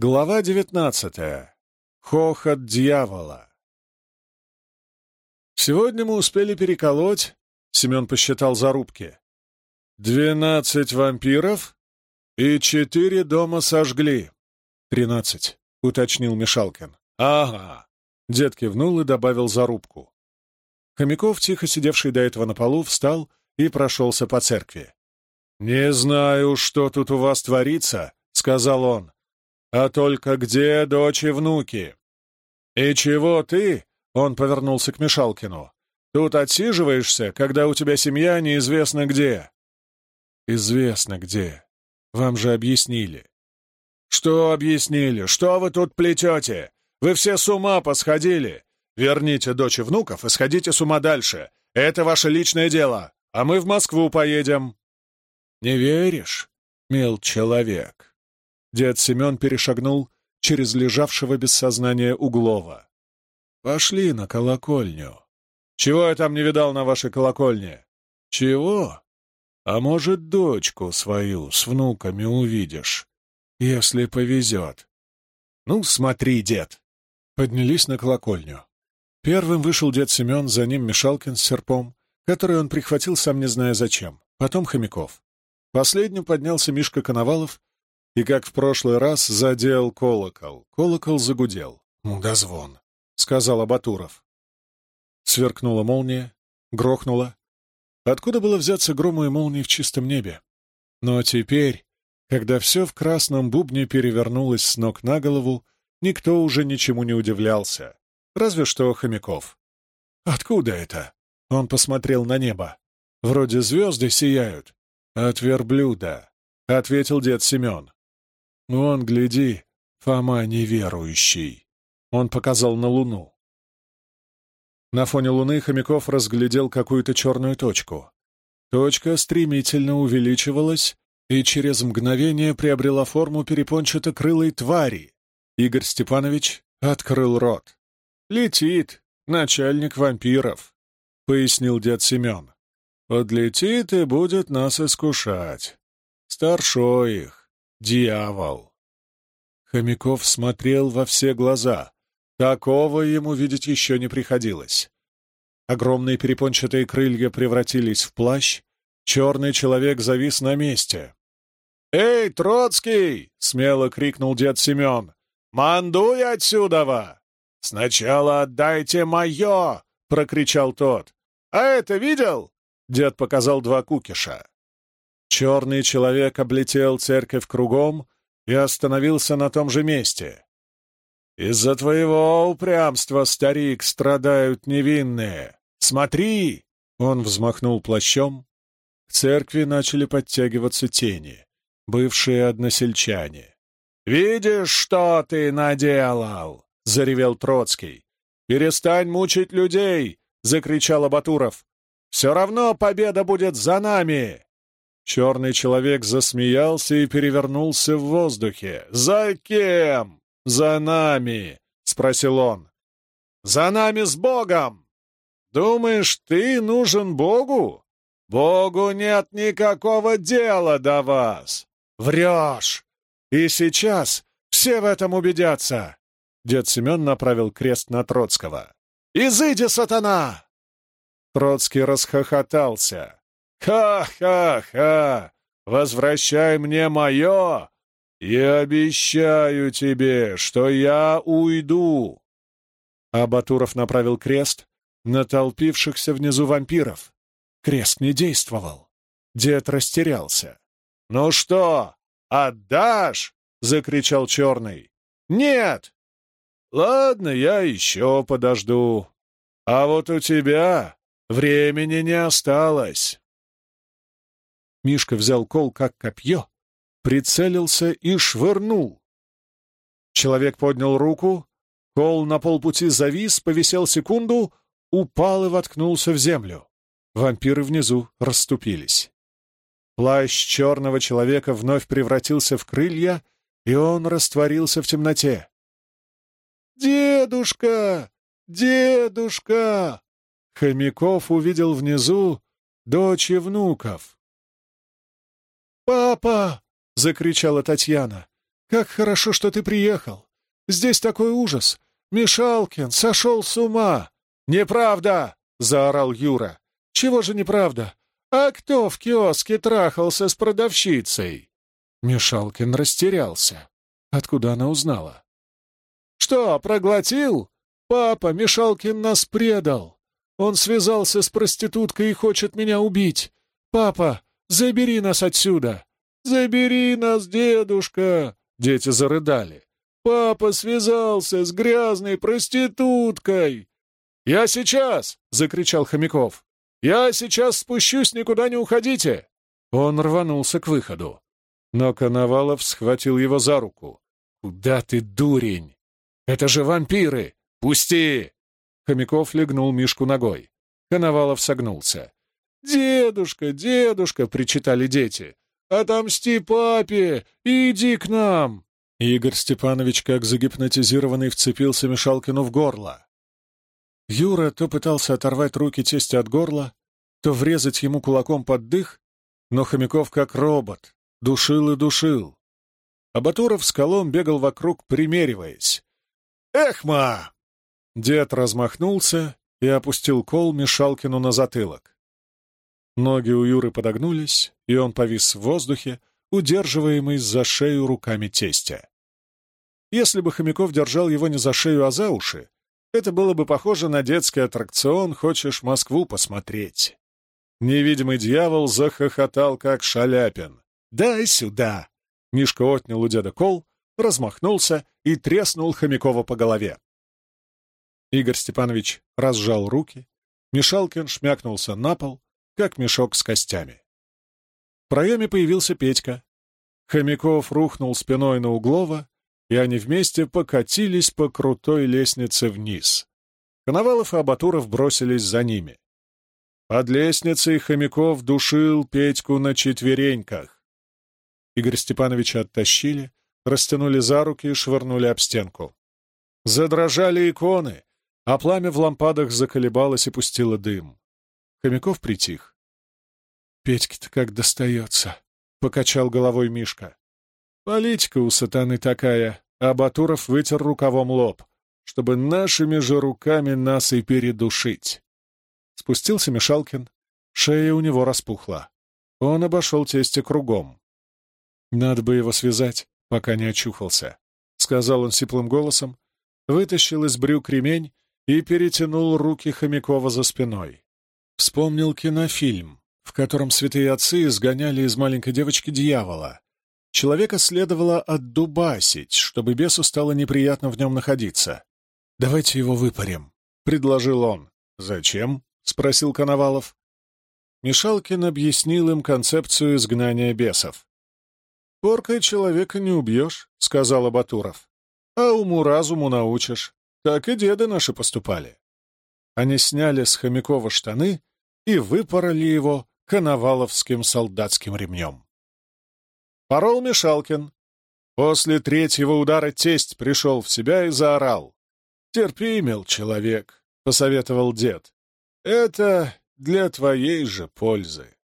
Глава девятнадцатая. Хохот дьявола. Сегодня мы успели переколоть, Семен посчитал зарубки, двенадцать вампиров и четыре дома сожгли. Тринадцать, уточнил Мишалкин. Ага. Дед кивнул и добавил зарубку. Хомяков, тихо сидевший до этого на полу, встал и прошелся по церкви. «Не знаю, что тут у вас творится», — сказал он. «А только где дочь и внуки?» «И чего ты?» — он повернулся к Мишалкину. «Тут отсиживаешься, когда у тебя семья неизвестно где». «Известно где. Вам же объяснили». «Что объяснили? Что вы тут плетете? Вы все с ума посходили. Верните дочь и внуков и сходите с ума дальше. Это ваше личное дело, а мы в Москву поедем». «Не веришь, мил человек?» Дед Семен перешагнул через лежавшего без сознания Углова. «Пошли на колокольню». «Чего я там не видал на вашей колокольне?» «Чего? А может, дочку свою с внуками увидишь, если повезет». «Ну, смотри, дед!» Поднялись на колокольню. Первым вышел дед Семен, за ним Мишалкин с серпом, который он прихватил сам не зная зачем, потом Хомяков. Последним поднялся Мишка Коновалов и, как в прошлый раз, задел колокол. Колокол загудел. «Мудозвон», — сказал Абатуров. Сверкнула молния, грохнула. Откуда было взяться грому и молнии в чистом небе? Но теперь, когда все в красном бубне перевернулось с ног на голову, никто уже ничему не удивлялся. Разве что Хомяков. «Откуда это?» Он посмотрел на небо. «Вроде звезды сияют». «От верблюда», — ответил дед Семен. «Вон, гляди, Фома неверующий!» Он показал на Луну. На фоне Луны Хомяков разглядел какую-то черную точку. Точка стремительно увеличивалась и через мгновение приобрела форму перепончато-крылой твари. Игорь Степанович открыл рот. «Летит, начальник вампиров», — пояснил дед Семен. «Подлетит и будет нас искушать. Старшой их. Дьявол! Хомяков смотрел во все глаза. Такого ему видеть еще не приходилось. Огромные перепончатые крылья превратились в плащ, черный человек завис на месте. «Эй, Троцкий!» — смело крикнул дед Семен. «Мандуй отсюда! Сначала отдайте мое!» — прокричал тот. «А это видел?» — дед показал два кукиша. Черный человек облетел церковь кругом и остановился на том же месте. «Из-за твоего упрямства, старик, страдают невинные! Смотри!» Он взмахнул плащом. К церкви начали подтягиваться тени, бывшие односельчане. «Видишь, что ты наделал?» — заревел Троцкий. «Перестань мучить людей!» — закричал Абатуров. «Все равно победа будет за нами!» Черный человек засмеялся и перевернулся в воздухе. «За кем? За нами!» — спросил он. «За нами с Богом! Думаешь, ты нужен Богу? Богу нет никакого дела до вас! Врешь! И сейчас все в этом убедятся!» Дед Семен направил крест на Троцкого. «Изыди, сатана!» Троцкий расхохотался. «Ха-ха-ха! Возвращай мне мое! И обещаю тебе, что я уйду!» А Батуров направил крест на толпившихся внизу вампиров. Крест не действовал. Дед растерялся. «Ну что, отдашь?» — закричал Черный. «Нет!» «Ладно, я еще подожду. А вот у тебя времени не осталось». Мишка взял кол как копье, прицелился и швырнул. Человек поднял руку, кол на полпути завис, повисел секунду, упал и воткнулся в землю. Вампиры внизу расступились. Плащ черного человека вновь превратился в крылья, и он растворился в темноте. «Дедушка! Дедушка!» Хомяков увидел внизу дочь и внуков. «Папа!» — закричала Татьяна. Как хорошо, что ты приехал! Здесь такой ужас! Мишалкин сошел с ума!» «Неправда!» — заорал Юра. «Чего же неправда? А кто в киоске трахался с продавщицей?» Мишалкин растерялся. Откуда она узнала? «Что, проглотил? Папа, Мишалкин нас предал. Он связался с проституткой и хочет меня убить. Папа, забери нас отсюда!» «Забери нас, дедушка!» Дети зарыдали. «Папа связался с грязной проституткой!» «Я сейчас!» — закричал Хомяков. «Я сейчас спущусь, никуда не уходите!» Он рванулся к выходу. Но Коновалов схватил его за руку. «Куда ты, дурень? Это же вампиры! Пусти!» Хомяков легнул Мишку ногой. Коновалов согнулся. «Дедушка, дедушка!» — причитали дети. «Отомсти папе! Иди к нам!» Игорь Степанович, как загипнотизированный, вцепился Мишалкину в горло. Юра то пытался оторвать руки тестя от горла, то врезать ему кулаком под дых, но Хомяков, как робот, душил и душил. А Батуров с колом бегал вокруг, примериваясь. «Эхма!» Дед размахнулся и опустил кол Мишалкину на затылок. Ноги у Юры подогнулись, и он повис в воздухе, удерживаемый за шею руками тестя. Если бы Хомяков держал его не за шею, а за уши, это было бы похоже на детский аттракцион «Хочешь Москву посмотреть?». Невидимый дьявол захохотал, как шаляпин. «Дай сюда!» Мишка отнял у деда кол, размахнулся и треснул Хомякова по голове. Игорь Степанович разжал руки, Мишалкин шмякнулся на пол, как мешок с костями. В проеме появился Петька. Хомяков рухнул спиной на Углова, и они вместе покатились по крутой лестнице вниз. Коновалов и Абатуров бросились за ними. Под лестницей Хомяков душил Петьку на четвереньках. Игорь Степановича оттащили, растянули за руки и швырнули об стенку. Задрожали иконы, а пламя в лампадах заколебалось и пустило дым. Хомяков притих. «Петьке-то как достается!» — покачал головой Мишка. Политика у сатаны такая, а Батуров вытер рукавом лоб, чтобы нашими же руками нас и передушить. Спустился Мишалкин, шея у него распухла. Он обошел тестя кругом. «Надо бы его связать, пока не очухался», — сказал он сиплым голосом, вытащил из брюк ремень и перетянул руки Хомякова за спиной. Вспомнил кинофильм, в котором святые отцы изгоняли из маленькой девочки дьявола, Человека следовало отдубасить, чтобы бесу стало неприятно в нем находиться. «Давайте его выпарим», — предложил он. «Зачем?» — спросил Коновалов. Мишалкин объяснил им концепцию изгнания бесов. «Поркой человека не убьешь», — сказал Батуров. «А уму-разуму научишь. Так и деды наши поступали». Они сняли с Хомякова штаны и выпороли его коноваловским солдатским ремнем. Порол Мишалкин. После третьего удара тесть пришел в себя и заорал. «Терпи, мил человек», — посоветовал дед. «Это для твоей же пользы».